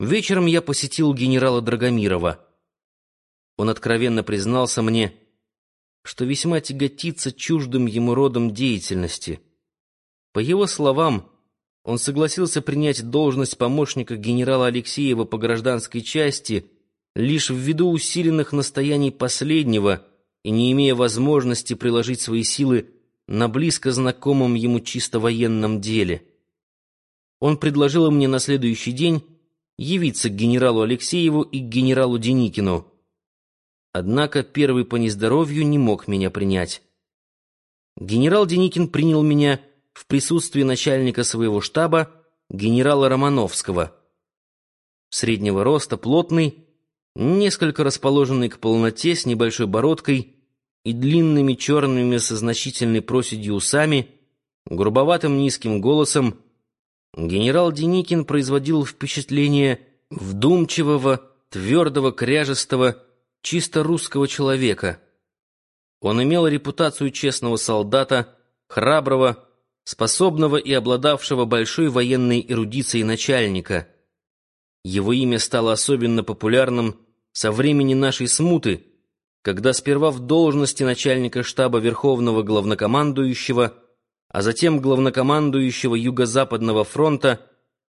Вечером я посетил генерала Драгомирова. Он откровенно признался мне, что весьма тяготится чуждым ему родом деятельности. По его словам, он согласился принять должность помощника генерала Алексеева по гражданской части лишь ввиду усиленных настояний последнего и не имея возможности приложить свои силы на близко знакомом ему чисто военном деле. Он предложил мне на следующий день явиться к генералу Алексееву и к генералу Деникину. Однако первый по нездоровью не мог меня принять. Генерал Деникин принял меня в присутствии начальника своего штаба, генерала Романовского. Среднего роста, плотный, несколько расположенный к полноте, с небольшой бородкой и длинными черными со значительной проседью усами, грубоватым низким голосом, Генерал Деникин производил впечатление вдумчивого, твердого, кряжестого, чисто русского человека. Он имел репутацию честного солдата, храброго, способного и обладавшего большой военной эрудицией начальника. Его имя стало особенно популярным со времени нашей смуты, когда сперва в должности начальника штаба Верховного Главнокомандующего а затем главнокомандующего Юго-Западного фронта,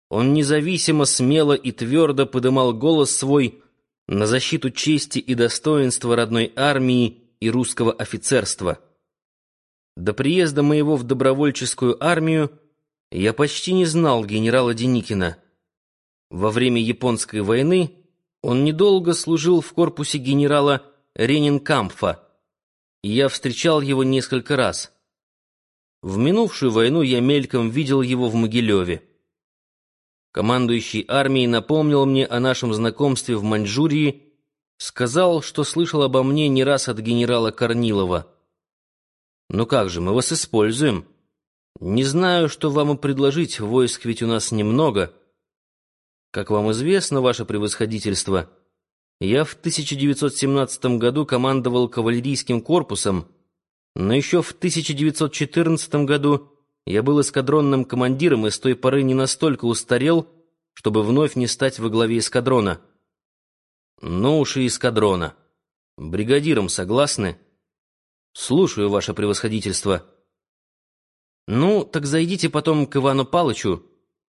он независимо, смело и твердо подымал голос свой на защиту чести и достоинства родной армии и русского офицерства. До приезда моего в добровольческую армию я почти не знал генерала Деникина. Во время Японской войны он недолго служил в корпусе генерала Ренинкампфа, и я встречал его несколько раз. В минувшую войну я мельком видел его в Могилеве. Командующий армией напомнил мне о нашем знакомстве в Маньчжурии, сказал, что слышал обо мне не раз от генерала Корнилова. «Ну как же, мы вас используем. Не знаю, что вам и предложить, войск ведь у нас немного. Как вам известно, ваше превосходительство, я в 1917 году командовал кавалерийским корпусом, но еще в 1914 году я был эскадронным командиром и с той поры не настолько устарел, чтобы вновь не стать во главе эскадрона. Ну уж и эскадрона. Бригадиром согласны? Слушаю, ваше превосходительство. Ну, так зайдите потом к Ивану Палычу,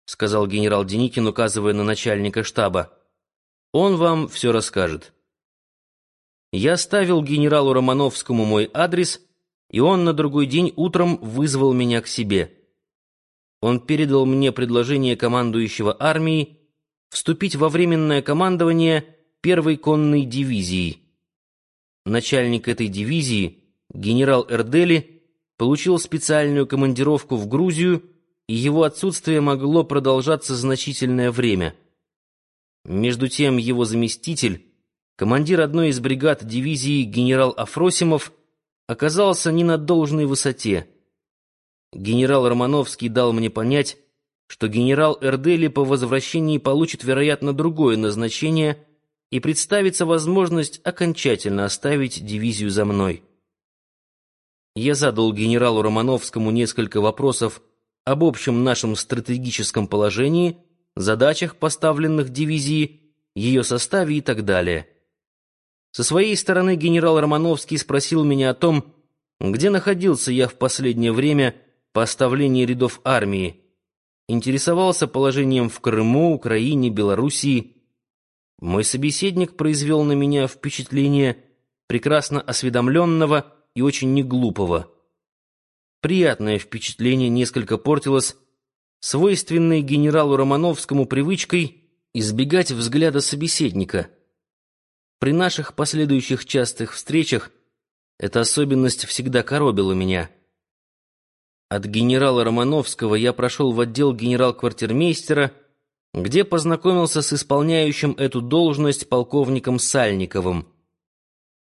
сказал генерал Деникин, указывая на начальника штаба. Он вам все расскажет. Я оставил генералу Романовскому мой адрес — и он на другой день утром вызвал меня к себе. Он передал мне предложение командующего армией вступить во временное командование первой конной дивизии. Начальник этой дивизии, генерал Эрдели, получил специальную командировку в Грузию, и его отсутствие могло продолжаться значительное время. Между тем его заместитель, командир одной из бригад дивизии генерал Афросимов, оказался не на должной высоте. Генерал Романовский дал мне понять, что генерал Эрдели по возвращении получит, вероятно, другое назначение и представится возможность окончательно оставить дивизию за мной. Я задал генералу Романовскому несколько вопросов об общем нашем стратегическом положении, задачах, поставленных дивизии, ее составе и так далее. Со своей стороны генерал Романовский спросил меня о том, где находился я в последнее время по оставлении рядов армии, интересовался положением в Крыму, Украине, Белоруссии. Мой собеседник произвел на меня впечатление прекрасно осведомленного и очень неглупого. Приятное впечатление несколько портилось свойственной генералу Романовскому привычкой избегать взгляда собеседника — при наших последующих частых встречах эта особенность всегда коробила меня. От генерала Романовского я прошел в отдел генерал-квартирмейстера, где познакомился с исполняющим эту должность полковником Сальниковым.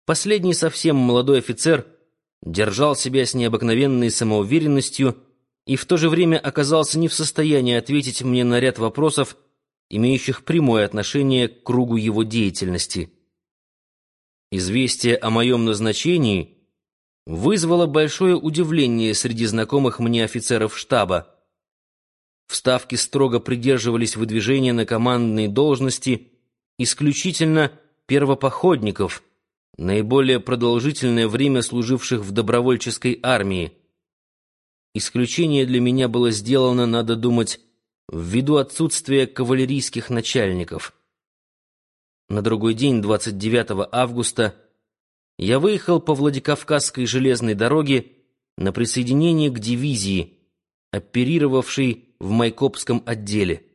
Последний совсем молодой офицер держал себя с необыкновенной самоуверенностью и в то же время оказался не в состоянии ответить мне на ряд вопросов, имеющих прямое отношение к кругу его деятельности. Известие о моем назначении вызвало большое удивление среди знакомых мне офицеров штаба. В Ставке строго придерживались выдвижения на командные должности исключительно первопоходников, наиболее продолжительное время служивших в добровольческой армии. Исключение для меня было сделано, надо думать, ввиду отсутствия кавалерийских начальников. На другой день, 29 августа, я выехал по Владикавказской железной дороге на присоединение к дивизии, оперировавшей в Майкопском отделе.